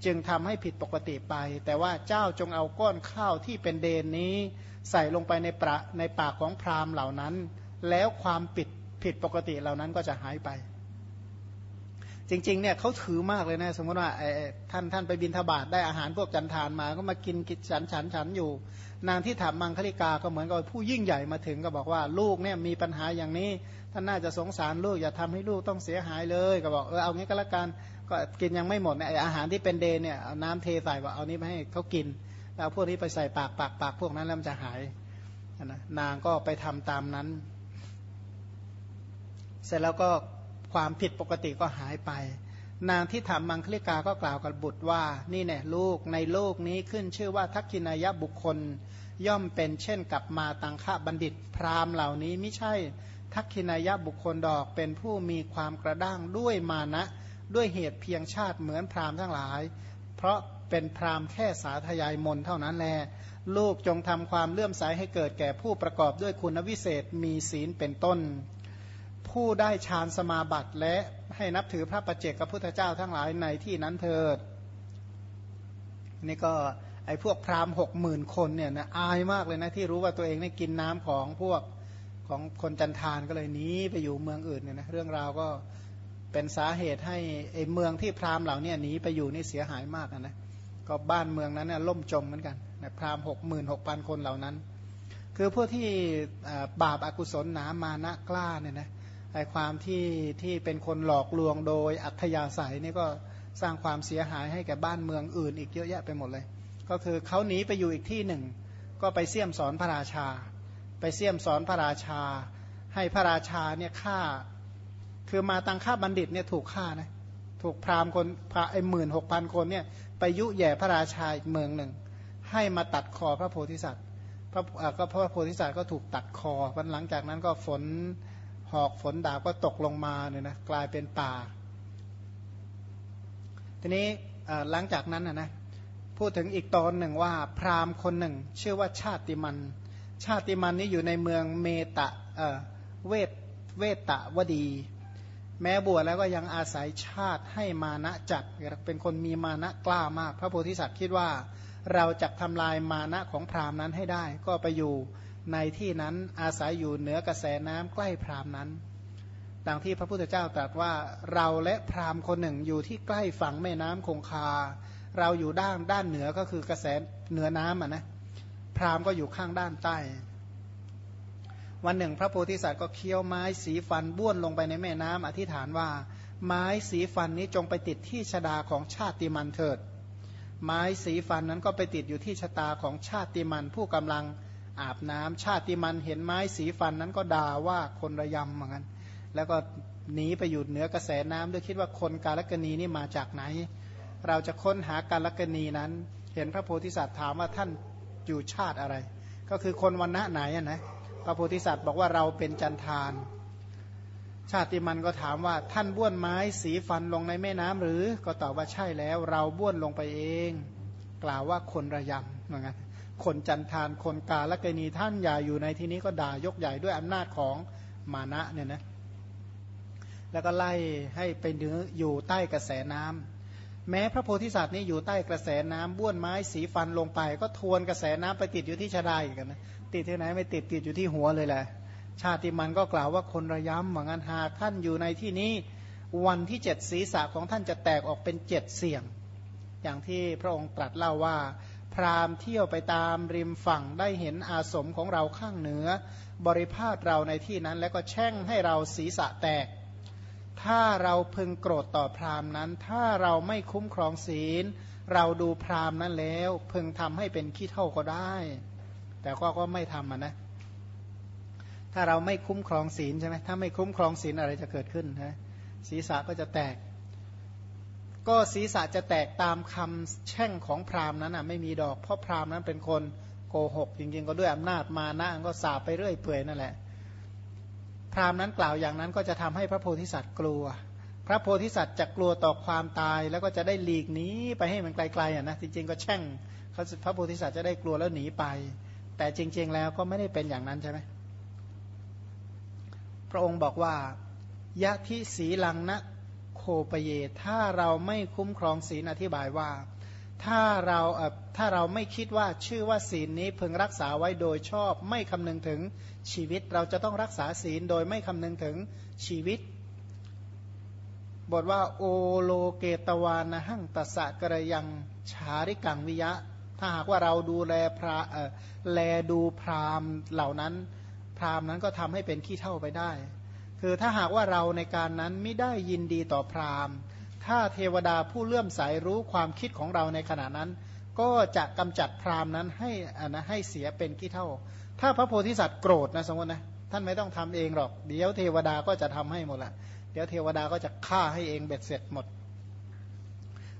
Speaker 1: จึงทำให้ผิดปกติไป แต่ว่าเจ้าจงเอาก้อนข้าวที่เป็นเดนนี้ ใส่ลงไปในปะในปากของพราหมณ์เหล่านั้น แล้วความปิดผิดปกติเหล่านั้นก็จะหายไป จริงๆเนี่ยเขาถือมากเลยนะ สมมติว่าท่านท่านไปบินทบาทได้อาหารพวกจันทานมาก็มากินกินฉันฉันฉันอยู่ นางที่ถามมังคลิกาก็เหมือนกับผู้ยิ่งใหญ่มาถึงก็บอกว่าลูกเนี่ยมีปัญหาอย่างนี้ ท่านน่าจะสงสารลูกอย่าทำให้ลูกต้องเสียหายเลยก็บอกเออเอางี้ก็แล้วกันก็กินยังไม่หมดเนี่ยอาหารที่เป็นเดนเนี่ยเอาน้ำเทใส่ว่าเอานี้มาให้เขากินเอาพวกนี้ไปใส่ปากปากปากพวกนั้นแล้วมันจะหายนะนางก็ไปทำตามนั้น เสร็จแล้วก็ความผิดปกติก็หายไป นางที่ถามมังคลิกาก็กล่าวกับบุตรว่า นี่แน่ลูกในโลกนี้ขึ้นชื่อว่าทักกินายบุคคล ย่อมเป็นเช่นกับมาตังค่าบัณฑิตพราหมณ์เหล่านี้ไม่ใช่ ทักกินายบุคคลดอกเป็นผู้มีความกระด้างด้วยมานะ ด้วยเหตุเพียงชาติเหมือนพราหมณ์ทั้งหลาย เพราะเป็นพราหมณ์แค่สาธยายมนเท่านั้นแล ลูกจงทำความเลื่อมใสให้เกิดแก่ผู้ประกอบด้วยคุณวิเศษมีศีลเป็นต้น ผู้ได้ฌานสมาบัติและให้นับถือพระประเจกพระพุทธเจ้าทั้งหลายในที่นั้นเถิด นี่ก็ไอ้พวกพราหมณ์หกหมื่นคนเนี่ยนะอายมากเลยนะที่รู้ว่าตัวเองได้กินน้ำของพวก ของคนจันทานก็เลยหนีไปอยู่เมืองอื่นเนี่ยนะเรื่องราวก็เป็นสาเหตุให้ไอ้เมืองที่พราหมณ์เหล่านี้หนีไปอยู่นี่เสียหายมากนะก็บ้านเมืองนั้นเนี่ยล่มจมเหมือนกันนะพราหมณ์หกหมื่นหกพันคนเหล่านั้น คือพวกที่บาปอากุศลหนามานะกล้าเนี่ยนะไอความที่ที่เป็นคนหลอกลวงโดยอัธยาศัยนี่ก็สร้างความเสียหายให้แก่บ้านเมืองอื่น อีกเยอะแยะไปหมดเลย ก็คือเขาหนีไปอยู่อีกที่หนึ่ง ก็ไปเสี่ยมสอนพระราชา ไปเสี่ยมสอนพระราชา ให้พระราชาเนี่ยฆ่า คือมาตังฆ่าบัณฑิตเนี่ยถูกฆ่านะถูกพราหมณ์คนพระไอหมื่นหกพันคนเนี่ยไปยุแย่พระราชาอีกเมืองหนึ่ง ให้มาตัดคอพระโพธิสัตว์พระก็พระโพธิสัตว์ก็ถูกตัดคอวันหลังจากนั้นก็ฝนหอกฝนดาบก็ตกลงมาเนี่ยนะกลายเป็นป่า ทีนี้หลังจากนั้นนะนะพูดถึงอีกตอนหนึ่งว่าพราหมณ์คนหนึ่ง ชื่อว่าชาติมัน ชาติมันนี้อยู่ในเมืองเมตะเวทเวตะวดี แม้บวชแล้วก็ยังอาศัยชาติให้มานะจัดเป็นคนมีมานะกล้ามาก พระโพธิสัตว์คิดว่าเราจะทำลายมานะของพราหมณ์นั้นให้ได้ ก็ไปอยู่ในที่นั้นอาศัยอยู่เหนือกระแสน้ำใกล้พราหมณ์นั้น ดังที่พระพุทธเจ้าตรัสว่าเราและพราหมณ์คนหนึ่งอยู่ที่ใกล้ฝั่งแม่น้ำคงคา เราอยู่ด้านด้านเหนือก็คือกระแสเหนือน้ำอะนะ พราหมณ์ก็อยู่ข้างด้านใต้ วันหนึ่ง พระโพธิสัตว์ก็เคี้ยวไม้สีฟันบ้วนลงไปในแม่น้ำอธิษฐานว่า ไม้สีฟันนี้จงไปติดที่ชดาของชาติมันเถิด ไม้สีฟันนั้นก็ไปติดอยู่ที่ชะตาของชาติมันผู้กำลังอาบน้ำชาติมันเห็นไม้สีฟันนั้นก็ด่าว่าคนระยำเหมือนกันแล้วก็หนีไปอยู่เหนือกระแสน้ำด้วยคิดว่าคนกาลกณีนี่มาจากไหน เราจะค้นหากาลกณีนั้น เห็นพระโพธิสัตว์ถามว่าท่าน อยู่ชาติอะไร ก็คือคนวันณะไหนนะพระโพธิสัตว์บอกว่าเราเป็นจันทาน ชาติมันก็ถามว่าท่านบ้วนไม้สีฟันลงในแม่น้ำหรือก็ตอบว่าใช่แล้ว เราบ้วนลงไปเอง กล่าวว่าคนระยำเหมือนกันคนจันทานคนกาละกณีท่านอย่าอยู่ในที่นี้ก็ด่ายกใหญ่ด้วยอำนาจของมานะเนี่ยนะแล้วก็ไล่ให้ไปเนื้ออยู่ใต้กระแสน้ำ แม้พระโพธิสัตว์นี่อยู่ใต้กระแสน้ำบ้วนไม้สีฟันลงไป ก็ทวนกระแสน้ำไปติดอยู่ที่ชาดาอีกนะติดที่ไหนไม่ติดติดอยู่ที่หัวเลยแหละ ชาติมันก็กล่าวว่าคนระยำเหมือนกันหากท่านอยู่ในที่นี้วันที่เจ็ดศีรษะของท่านจะแตกออกเป็นเจ็ดเสี่ยง อย่างที่พระองค์ตรัสเล่าว่า พรามเที่ยวไปตามริมฝั่งได้เห็นอาสมของเราข้างเหนือ บริพาทเราในที่นั้นแล้วก็แช่งให้เราศีรษะแตก ถ้าเราพึงโกรธต่อพรามนั้น ถ้าเราไม่คุ้มครองศีล เราดูพรามนั้นแล้ว พึงทำให้เป็นขี้เท่าก็ได้ แต่ก็ก็ไม่ทำนะ ถ้าเราไม่คุ้มครองศีลใช่ไหมถ้าไม่คุ้มครองศีลอะไรจะเกิดขึ้นนะศีรษะก็จะแตก ก็ศีรษะจะแตกตามคำแช่งของพราหมณ์นั้นอะไม่มีดอก เพราะพราหมณ์นั้นเป็นคนโกหกจริงๆก็ด้วยอำนาจมานะก็สาบไปเรื่อยเปื่อยนั่นแหละ พราหมณ์นั้นกล่าวอย่างนั้นก็จะทำให้พระโพธิสัตว์กลัว พระโพธิสัตว์จะกลัวต่อความตายแล้วก็จะได้หลีกหนีไปให้มันไกลๆอะนะจริงๆก็แช่งเขาพระโพธิสัตว์จะได้กลัวแล้วหนีไป แต่จริง ๆ แล้วก็ไม่ได้เป็นอย่างนั้นใช่ไหมพระองค์บอกว่ายะทิสีลังนะโคปเยถ้าเราไม่คุ้มครองศีลอธิบายว่า ถ้าเราถ้าเราไม่คิดว่าชื่อว่าศีลนี้พึงรักษาไว้โดยชอบ ไม่คำนึงถึงชีวิต เราจะต้องรักษาศีลโดยไม่คำนึงถึงชีวิต บทว่าโอโลเกตวานะหั่งตัสะกระยังชาริกังวิยะ ถ้าหากว่าเราดูแลพระแลดูพรามเหล่านั้น พรามนั้นก็ทำให้เป็นขี้เท่าไปได้ คือถ้าหากว่าเราในการนั้นไม่ได้ยินดีต่อพราหมณ์ ถ้าเทวดาผู้เลื่อมใสรู้ความคิดของเราในขณะนั้น ก็จะกำจัดพราหมณ์นั้นให้อนะให้เสียเป็นกี่เท่า ถ้าพระโพธิสัตว์โกรธนะสมมตินะท่านไม่ต้องทำเองหรอก เดี๋ยวเทวดาก็จะทำให้หมดละเดี๋ยวเทวดาก็จะฆ่าให้เองเบ็ดเสร็จหมด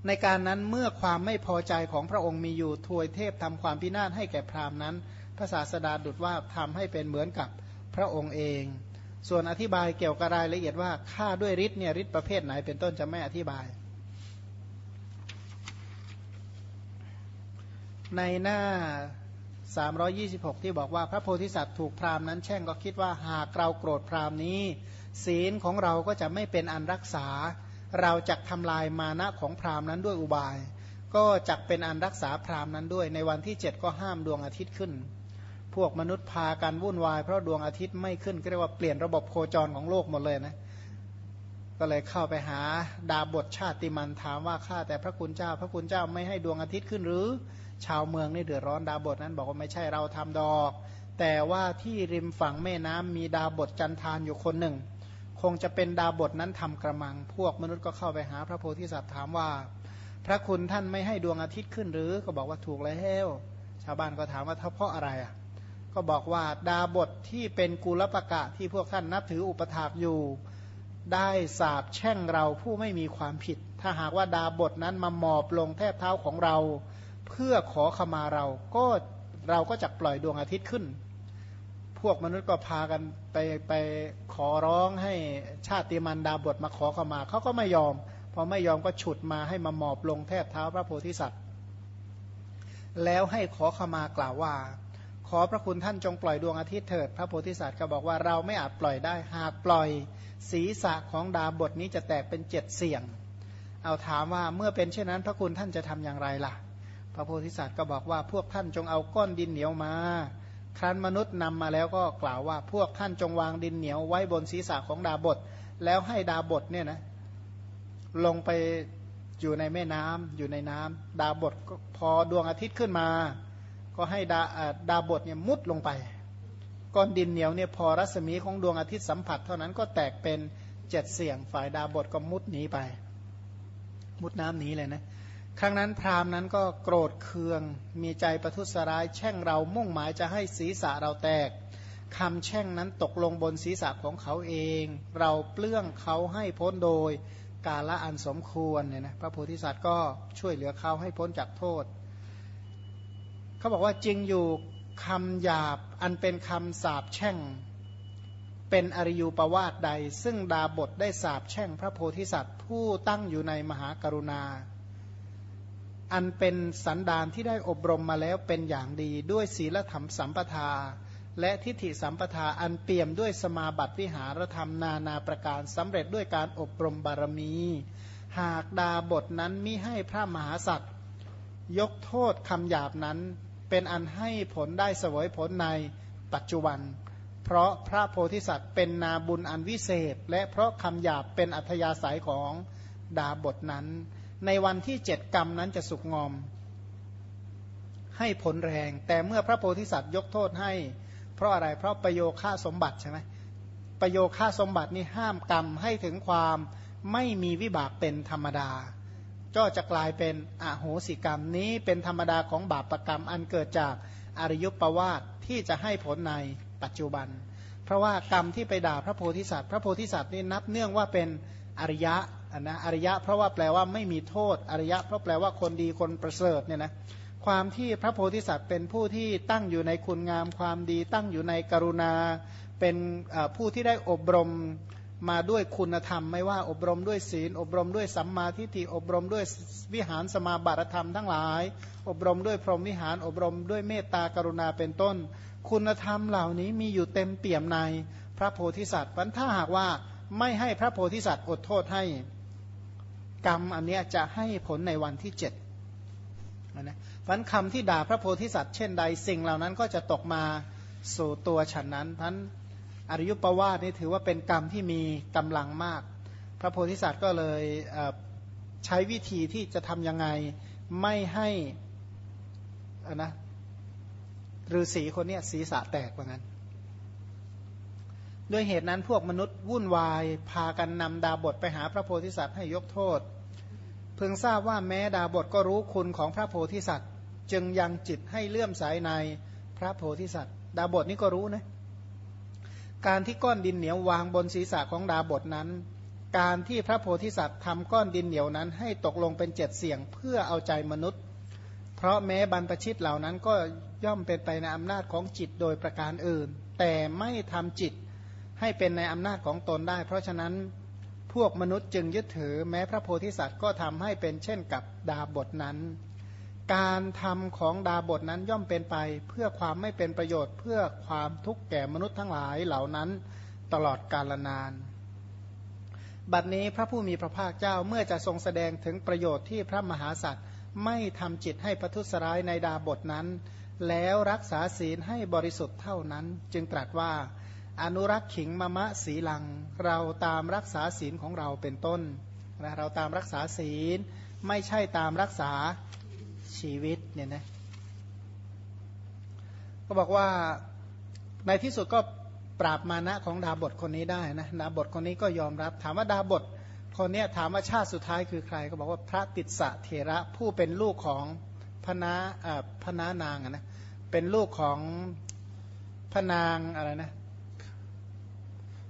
Speaker 1: ในการนั้นเมื่อความไม่พอใจของพระองค์มีอยู่ทวยเทพทำความพินาศให้แก่พราหมณ์นั้น พระศาสดาดุดว่าทำให้เป็นเหมือนกับพระองค์เอง ส่วนอธิบายเกี่ยวกับรายละเอียดว่าฆ่าด้วยฤทธิ์เนี่ยฤทธิ์ประเภทไหนเป็นต้นจะไม่อธิบาย ในหน้า 326 ที่บอกว่าพระโพธิสัตว์ถูกพรามนั้นแช่งก็คิดว่าหากเราโกรธพรามนี้ ศีลของเราก็จะไม่เป็นอันรักษา เราจะทำลายมานะของพรามนั้นด้วยอุบาย ก็จะเป็นอันรักษาพรามนั้นด้วย ในวันที่ 7 ก็ห้ามดวงอาทิตย์ขึ้น วกมนุษย์พากันวุ่นวายเพราะดวงอาทิตย์ไม่ขึ้นก็เรียกว่าเปลี่ยนระบบโคจรของโลกหมดเลยนะก็เลยเข้าไปหาดาบทชาติมันถามว่าข้าแต่พระคุณเจ้า พระคุณเจ้าไม่ให้ดวงอาทิตย์ขึ้นหรือ ชาวเมืองนี่เดือดร้อนดาบทนั้นบอกว่าไม่ใช่เราทำดอก แต่ว่าที่ริมฝั่งแม่น้ำมีดาบทจันทานอยู่คนหนึ่ง คงจะเป็นดาบทนั้นทำกระมัง พวกมนุษย์ก็เข้าไปหาพระโพธิสัตว์ถามว่า พระคุณท่านไม่ให้ดวงอาทิตย์ขึ้นหรือก็บอกว่าถูกแล้ว ชาวบ้านก็ถามว่าถ้าเพราะอะไรอะ ก็บอกว่าดาบทที่เป็นกุลปะกะที่พวกท่านนับถืออุปถากอยู่ ได้สาบแช่งเราผู้ไม่มีความผิด ถ้าหากว่าดาบทนั้นมาหมอบลงแทบเท้าของเรา เพื่อขอขมาเราก็เราก็จะปล่อยดวงอาทิตย์ขึ้น พวกมนุษย์ก็พากันไปไปขอร้องให้ชาติมันดาบทมาขอขมาเขาก็ไม่ยอมพอไม่ยอมก็ฉุดมาให้มาหมอบลงแทบเท้าพระโพธิสัตว์ แล้วให้ขอขมากล่าวว่า ขอพระคุณท่านจงปล่อยดวงอาทิตย์เถิด พระโพธิสัตว์ก็บอกว่าเราไม่อาจปล่อยได้ หากปล่อยศีรษะของดาบทนี้จะแตกเป็นเจ็ดเสี่ยง เอาถามว่าเมื่อเป็นเช่นนั้นพระคุณท่านจะทำอย่างไรล่ะ พระโพธิสัตว์ก็บอกว่าพวกท่านจงเอาก้อนดินเหนียวมา ครั้นมนุษย์นำมาแล้วก็กล่าวว่าพวกท่านจงวางดินเหนียวไว้บนศีรษะของดาบท แล้วให้ดาบทเนี่ยนะลงไปอยู่ในแม่น้ำอยู่ในน้ำดาบทพอดวงอาทิตย์ขึ้นมา ก็ให้ดาดาบทเนี่ยมุดลงไป ก้อนดินเหนียวเนี่ยพอรัศมีของดวงอาทิตย์สัมผัส เท่านั้นก็แตกเป็นเจ็ดเสียง ฝ่ายดาบทก็มุดหนีไป มุดน้ำหนีเลยนะครั้งนั้นพราหมณ์นั้นก็โกรธเคือง มีใจประทุษร้าย แช่งเรามุ่งหมายจะให้ศีรษะเราแตกคำแช่งนั้นตกลงบนศีรษะของเขาเอง เราเปลื้องเขาให้พ้นโดยกาละอันสมควรเนี่ยนะพระโพธิสัตว์ก็ช่วยเหลือเขาให้พ้นจากโทษ เขาบอกว่าจริงอยู่คำหยาบอันเป็นคำสาบแช่ง เป็นอริยูปวาทใด ซึ่งดาบทได้สาบแช่งพระโพธิสัตว์ ผู้ตั้งอยู่ในมหากรุณา อันเป็นสันดานที่ได้อบรมมาแล้วเป็นอย่างดีด้วยศีลธรรมสัมปทา และทิฏฐิสัมปทาอันเปี่ยมด้วยสมาบัติวิหารธรรมนานาประการสำเร็จด้วยการอบรมบารมี หากดาบทนั้นมิให้พระมหาสัตว์ยกโทษคำหยาบนั้น เป็นอันให้ผลได้เสวยผลในปัจจุบัน เพราะพระโพธิสัตว์เป็นนาบุญอันวิเศษ และเพราะคำหยาบเป็นอัธยาศัยของดาบทนั้น ในวันที่เจ็ดกรรมนั้นจะสุกงอม ให้ผลแรง แต่เมื่อพระโพธิสัตว์ยกโทษให้ เพราะอะไรเพราะประโยค่าสมบัติใช่ไหมประโยค่าสมบัตินี่ห้ามกรรมให้ถึงความไม่มีวิบากเป็นธรรมดา ก็จะกลายเป็นอโหสิกรรมนี้เป็นธรรมดาของบาปรกรรมอันเกิดจากอริยุปปวาทที่จะให้ผลในปัจจุบัน เพราะว่ากรรมที่ไปด่าพระโพธิสัตว์ พระโพธิสัตว์นี่นับเนื่องว่าเป็นอริยะนะอริยะ เพราะว่าแปลว่าไม่มีโทษอริยะ เพราะแปลว่าคนดีคนประเสริฐเนี่ยนะความที่พระโพธิสัตว์เป็นผู้ที่ตั้งอยู่ในคุณงามความดี ตั้งอยู่ในกรุณา เป็นผู้ที่ได้อบรม มาด้วยคุณธรรมไม่ว่าอบรมด้วยศีล อบรมด้วยสัมมาทิฏฐิอบรมด้วยวิหารสมาบัติธรรมทั้งหลาย อบรมด้วยพรหมวิหาร อบรมด้วยเมตตากรุณาเป็นต้น คุณธรรมเหล่านี้มีอยู่เต็มเปี่ยมในพระโพธิสัตว์วันถ้าหากว่าไม่ให้พระโพธิสัตว์อดโทษให้ กรรมอันนี้จะให้ผลในวันที่เจ็ดนะวันคำที่ด่าพระโพธิสัตว์เช่นใดสิ่งเหล่านั้นก็จะตกมาสู่ตัวฉันนั้นพัน อริยุปวาสนี่ถือว่าเป็นกรรมที่มีกำลังมาก พระโพธิสัตว์ก็เลยใช้วิธีที่จะทำยังไงไม่ให้อนะฤาษีคนนี้ศีรษะแตกว่างั้น ด้วยเหตุนั้นพวกมนุษย์วุ่นวาย พากันนำดาบทไปหาพระโพธิสัตว์ให้ยกโทษ เพิ่งทราบว่าแม้ดาบทก็รู้คุณของพระโพธิสัตว์ จึงยังจิตให้เลื่อมใสในพระโพธิสัตว์ ดาบทนี่ก็รู้นะ การที่ก้อนดินเหนียววางบนศีรษะของดาบทนั้น การที่พระโพธิสัตว์ทำก้อนดินเหนียวนั้น ให้ตกลงเป็นเจ็ดเสียงเพื่อเอาใจมนุษย์ เพราะแม้บรรพชิตเหล่านั้นก็ย่อมเป็นไปในอำนาจของจิตโดยประการอื่น แต่ไม่ทำจิตให้เป็นในอำนาจของตนได้ เพราะฉะนั้นพวกมนุษย์จึงยึดถือแม้พระโพธิสัตว์ก็ทำให้เป็นเช่นกับดาบทนั้น การทำของดาบทนั้นย่อมเป็นไป เพื่อความไม่เป็นประโยชน์ เพื่อความทุกข์แก่มนุษย์ทั้งหลายเหล่านั้นตลอดกาลนาน บัดนี้พระผู้มีพระภาคเจ้าเมื่อจะทรงแสดงถึงประโยชน์ที่พระมหาสัตว์ไม่ทำจิตให้ประทุษร้ายในดาบทนั้น แล้วรักษาศีลให้บริสุทธิ์เท่านั้น จึงตรัสว่า อนุรักษ์ขิงมะมะสีลัง เราตามรักษาศีลของเราเป็นต้นนะเราตามรักษาศีลไม่ใช่ตามรักษา ชีวิตเนี่ยนะก็บอกว่าในที่สุดก็ปราบมานะของดาบทคนนี้ได้นะดาบทคนนี้ก็ยอมรับถามว่าดาบทคนนี้ถามว่าชาติสุดท้ายคือใคร ก็บอกว่าพระติสสะเทระผู้เป็นลูกของพนาพนานางนะเป็นลูกของพนางอะไรนะ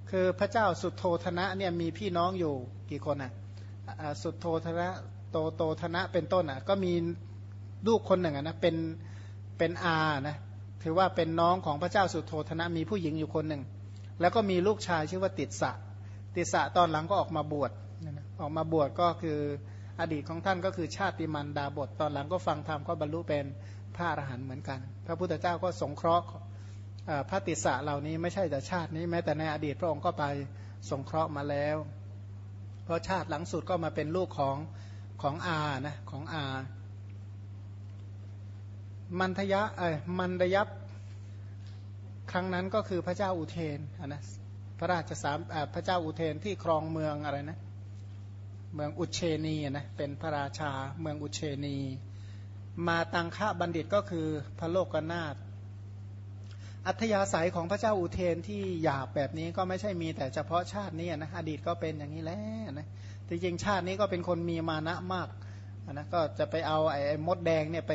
Speaker 1: คือพระเจ้าสุดโทธนะเนี่ยมีพี่น้องอยู่กี่คนอะสุดโทธนะโตโตธนะเป็นต้นอะก็มี ลูกคนหนึ่งนะเป็นเป็นอานะถือว่าเป็นน้องของพระเจ้าสุโธธนะมีผู้หญิงอยู่คนหนึ่ง แล้วก็มีลูกชายชื่อว่าติดสะ ติดสะตอนหลังก็ออกมาบวชออกมาบวชก็คืออดีตของท่านก็คือชาติมันดาบทตอนหลังก็ฟังธรรมก็บรรลุเป็นพระอรหันต์เหมือนกัน พระพุทธเจ้าก็สงเคราะห์พระติสะเหล่านี้ไม่ใช่แต่ชาตินี้แม้แต่ในอดีตพระองค์ก็ไปสงเคราะห์มาแล้ว เพราะชาติหลังสุดก็มาเป็นลูกของของอานะของอา มันทยะเอ้มันดยับครั้งนั้นก็คือพระเจ้าอุเทนนะพระราชสามพระเจ้าอุเทนที่ครองเมืองอะไรนะ เมืองอุเชนีนะเป็นพระราชาเมืองอุเชนี มาตังค่าบัณฑิตก็คือพระโลกนาถอัธยาศัยของพระเจ้าอุเทนที่หยาบแบบนี้ก็ไม่ใช่มีแต่เฉพาะชาตินี้นะอดีตก็เป็นอย่างนี้แล้วนะจริงชาตินี้ก็เป็นคนมีมานะมากนะก็จะไปเอาไอ้มดแดงเนี่ยไป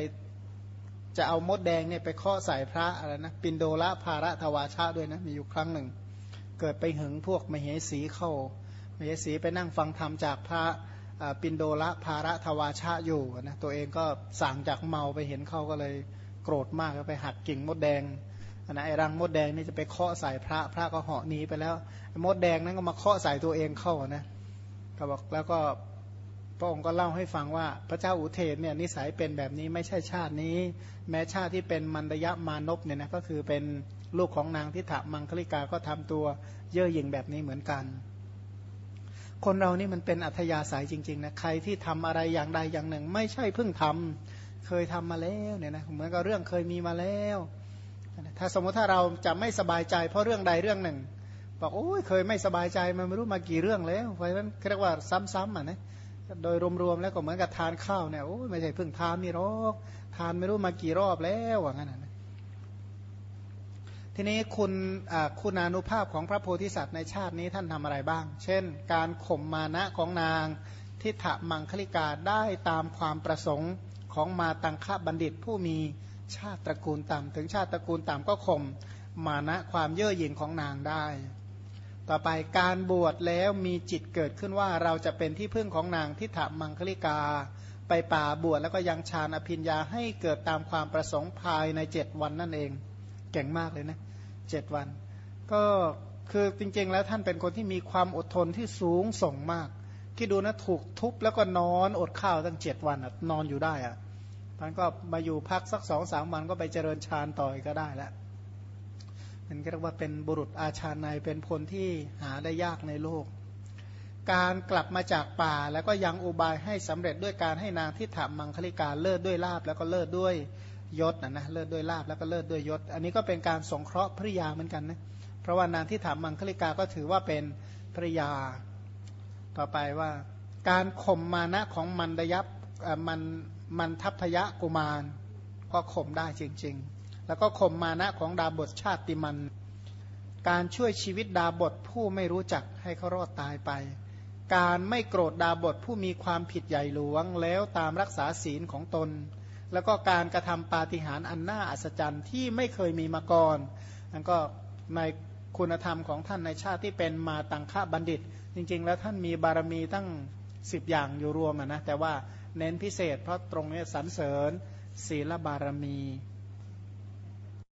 Speaker 1: จะเอามดแดงเนี่ยไปเคาะใส่พระอะไรนะปินโดละภาระทวาชาด้วยนะมีอยู่ครั้งหนึ่ง เกิดไปหึงพวกมเหสีเข้ามเหสีไปนั่งฟังธรรมจากพระปินโดละภาระทวาชาอยู่นะตัวเองก็สั่งจากเมาไปเห็นเขาก็เลยโกรธมากก็ไปหักกิ่งมดแดงนะไอ้รังมดแดงนี่จะไปเคาะใส่พระพระก็เหาะหนีไปแล้วมดแดงนั้นก็มาเคาะใส่ตัวเองเข้านะก็บอกแล้วก็ พระองค์ก็เล่าให้ฟังว่าพระเจ้าอุเทนเนี่ยนิสัยเป็นแบบนี้ไม่ใช่ชาตินี้ แม้ชาติที่เป็นมันดยะมานพเนี่ยนะก็คือเป็นลูกของนางทิฏฐมังคลิกาก็ทำตัวเย่อหยิ่งแบบนี้เหมือนกัน คนเรานี่มันเป็นอัธยาศัยจริงๆนะใครที่ทำอะไรอย่างใดอย่างหนึ่ง ไม่ใช่เพิ่งทำเคยทำมาแล้วเนี่ยนะเหมือนกับเรื่องเคยมีมาแล้วถ้าสมมติถ้าเราจะไม่สบายใจเพราะเรื่องใดเรื่องหนึ่งบอกโอ้ยเคยไม่สบายใจมันไม่รู้มากี่เรื่องแล้วเพราะฉะนั้นเรียกว่าซ้ำๆอะนะ โดยรวมๆแล้วก็เหมือนกับทานข้าวเนี่ยโอ้ยไม่ใช่เพิ่งทานนี่หรอกทานไม่รู้มากี่รอบแล้วว่างั้นนะทีนี้คุณคุณานุภาพของพระโพธิสัตว์ในชาตินี้ท่านทำอะไรบ้าง เช่น การข่มมานะของนางทิฏฐมังคลิกาได้ตามความประสงค์ของมาตังคบัณฑิตผู้มีชาติตระกูลต่ำถึงชาติตระกูลต่ำก็ข่มมานะความเย่อหยิ่งของนางได้ ต่อไปการบวชแล้วมีจิตเกิดขึ้นว่าเราจะเป็นที่พึ่งของนางทิฏฐมังคลิกา ไปป่าบวชแล้วก็ยังฌานอภิญญาให้เกิดตามความประสงค์ภายในเจ็ดวันนั่นเอง เก่งมากเลยนะเจ็ดวัน ก็คือจริงๆแล้วท่านเป็นคนที่มีความอดทนที่สูงส่งมากที่ดูนะถูกทุบแล้วก็นอนอดข้าวตั้งเจ็ดวันนอนอยู่ได้อะท่านก็มาอยู่พักสักสองสามวันก็ไปเจริญฌานต่อยก็ได้แล้ว มันก็เรียกว่าเป็นบุรุษอาชาในเป็นพลที่หาได้ยากในโลก การกลับมาจากป่าแล้วก็ยังอุบายให้สำเร็จด้วยการให้นางที่ถามมังคลิกาเลิศด้วยลาบแล้วก็เลิศด้วยยศนะนะเลิศด้วยลาบแล้วก็เลิศด้วยยศ อันนี้ก็เป็นการสงเคราะห์ภริยาเหมือนกันนะเพราะว่านางที่ถามมังคลิกาก็ถือว่าเป็นภริยา ต่อไปว่า การข่มมานะของมันดยับมันมันทัพทยะกุมาร ก็ข่มได้จริง ๆ แล้วก็ข่มมานะของดาบทชาติมัน การช่วยชีวิตดาบทผู้ไม่รู้จักให้เขารอดตายไป การไม่โกรธดาบทผู้มีความผิดใหญ่หลวง แล้วตามรักษาศีลของตน แล้วก็การกระทำปาฏิหาริย์อันน่าอัศจรรย์ที่ไม่เคยมีมาก่อนนั่นก็ในคุณธรรมของท่านในชาติที่เป็นมาตังค่าบัณฑิต จริง ๆ แล้วท่านมีบารมีตั้งสิบอย่างอยู่รวมนะแต่ว่าเน้นพิเศษเพราะตรงนี้สรรเสริญศีลบารมี